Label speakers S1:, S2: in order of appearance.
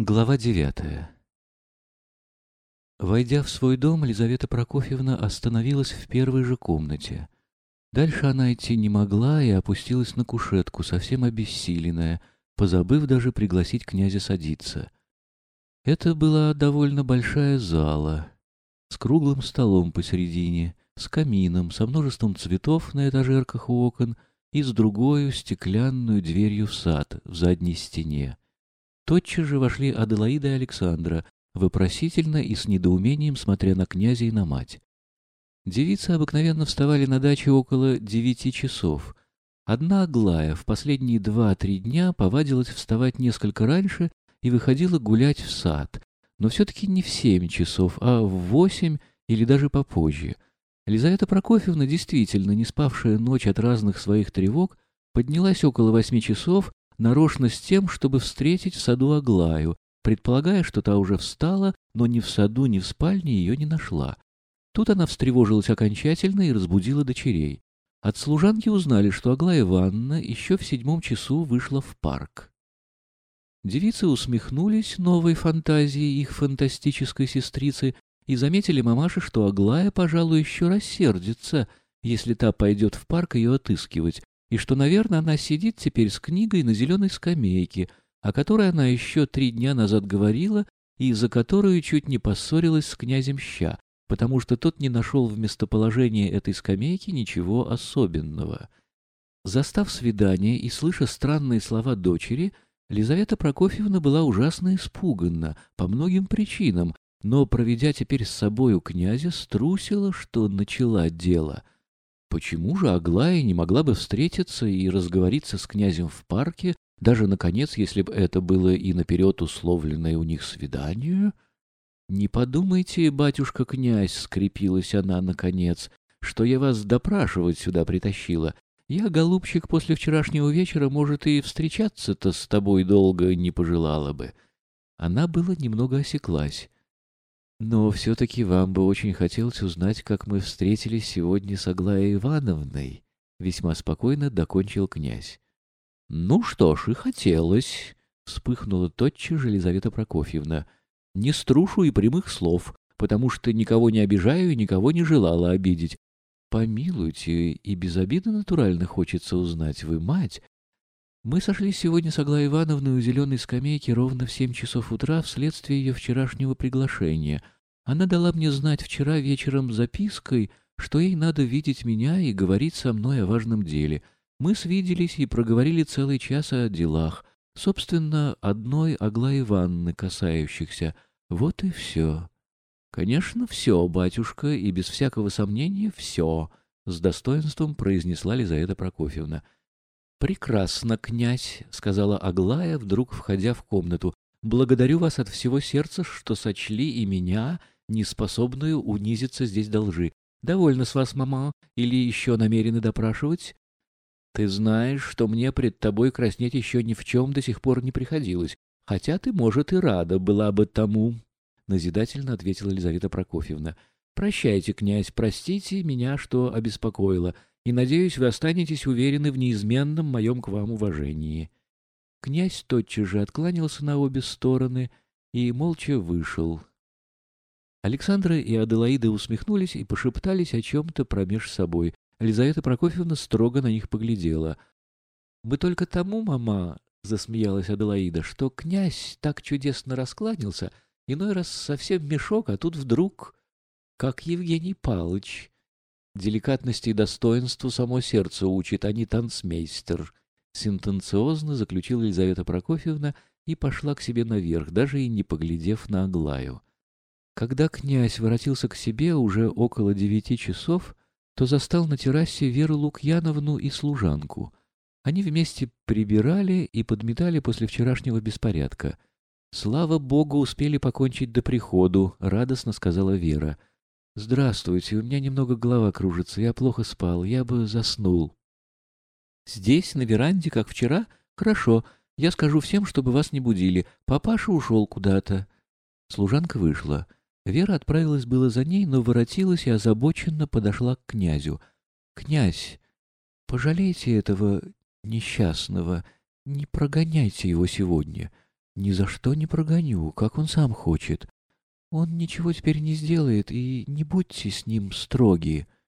S1: Глава девятая Войдя в свой дом, Елизавета Прокофьевна остановилась в первой же комнате. Дальше она идти не могла и опустилась на кушетку, совсем обессиленная, позабыв даже пригласить князя садиться. Это была довольно большая зала, с круглым столом посередине, с камином, со множеством цветов на этажерках у окон и с другой стеклянную дверью в сад в задней стене. Тотчас же вошли Аделаида и Александра, вопросительно и с недоумением смотря на князя и на мать. Девицы обыкновенно вставали на даче около девяти часов. Одна Аглая в последние два-три дня повадилась вставать несколько раньше и выходила гулять в сад, но все-таки не в семь часов, а в восемь или даже попозже. Елизавета Прокофьевна, действительно не спавшая ночь от разных своих тревог, поднялась около восьми часов нарочно с тем, чтобы встретить в саду Аглаю, предполагая, что та уже встала, но ни в саду, ни в спальне ее не нашла. Тут она встревожилась окончательно и разбудила дочерей. От служанки узнали, что Аглая Ивановна еще в седьмом часу вышла в парк. Девицы усмехнулись новой фантазии их фантастической сестрицы и заметили мамаше, что Аглая, пожалуй, еще рассердится, если та пойдет в парк ее отыскивать, и что, наверное, она сидит теперь с книгой на зеленой скамейке, о которой она еще три дня назад говорила и из-за которой чуть не поссорилась с князем Ща, потому что тот не нашел в местоположении этой скамейки ничего особенного. Застав свидание и слыша странные слова дочери, Лизавета Прокофьевна была ужасно испуганна по многим причинам, но, проведя теперь с собою князя, струсила, что начала дело — Почему же Аглая не могла бы встретиться и разговориться с князем в парке, даже, наконец, если бы это было и наперед условленное у них свидание? «Не подумайте, батюшка-князь», — скрепилась она, наконец, — «что я вас допрашивать сюда притащила. Я, голубчик, после вчерашнего вечера, может, и встречаться-то с тобой долго не пожелала бы». Она было немного осеклась. Но все-таки вам бы очень хотелось узнать, как мы встретились сегодня с Аглаей Ивановной, — весьма спокойно докончил князь. — Ну что ж, и хотелось, — вспыхнула тотчас же Елизавета Прокофьевна. — Не струшу и прямых слов, потому что никого не обижаю и никого не желала обидеть. Помилуйте, и без обиды натурально хочется узнать, вы мать. Мы сошлись сегодня с Аглаей Ивановной у зеленой скамейки ровно в семь часов утра вследствие ее вчерашнего приглашения — она дала мне знать вчера вечером запиской, что ей надо видеть меня и говорить со мной о важном деле. Мы свиделись и проговорили целый час о делах, собственно, одной Аглаи Ивановны касающихся. Вот и все. Конечно, все, батюшка, и без всякого сомнения все, — с достоинством произнесла Лизавета Прокофьевна. «Прекрасно, князь», — сказала Аглая, вдруг входя в комнату. «Благодарю вас от всего сердца, что сочли и меня, неспособную унизиться здесь должи. Довольно с вас, мама, или еще намерены допрашивать? Ты знаешь, что мне пред тобой краснеть еще ни в чем до сих пор не приходилось, хотя ты, может, и рада была бы тому, — назидательно ответила Елизавета Прокофьевна. Прощайте, князь, простите меня, что обеспокоила, и, надеюсь, вы останетесь уверены в неизменном моем к вам уважении. Князь тотчас же откланялся на обе стороны и молча вышел, Александра и Аделаида усмехнулись и пошептались о чем-то промеж собой. Елизавета Прокофьевна строго на них поглядела. — Мы только тому, мама, — засмеялась Аделаида, — что князь так чудесно раскланялся, иной раз совсем мешок, а тут вдруг, как Евгений Палыч. Деликатности и достоинству само сердце учит, а не танцмейстер. Сентенциозно заключила Елизавета Прокофьевна и пошла к себе наверх, даже и не поглядев на Аглаю. Когда князь воротился к себе уже около девяти часов, то застал на террасе Веру Лукьяновну и служанку. Они вместе прибирали и подметали после вчерашнего беспорядка. «Слава Богу, успели покончить до приходу», — радостно сказала Вера. «Здравствуйте, у меня немного голова кружится, я плохо спал, я бы заснул». «Здесь, на веранде, как вчера? Хорошо, я скажу всем, чтобы вас не будили. Папаша ушел куда-то». Служанка вышла. Вера отправилась было за ней, но воротилась и озабоченно подошла к князю. — Князь, пожалейте этого несчастного, не прогоняйте его сегодня. ни за что не прогоню, как он сам хочет. Он ничего теперь не сделает, и не будьте с ним строги.